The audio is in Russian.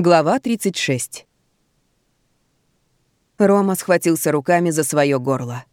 Глава 36. Рома схватился руками за свое горло.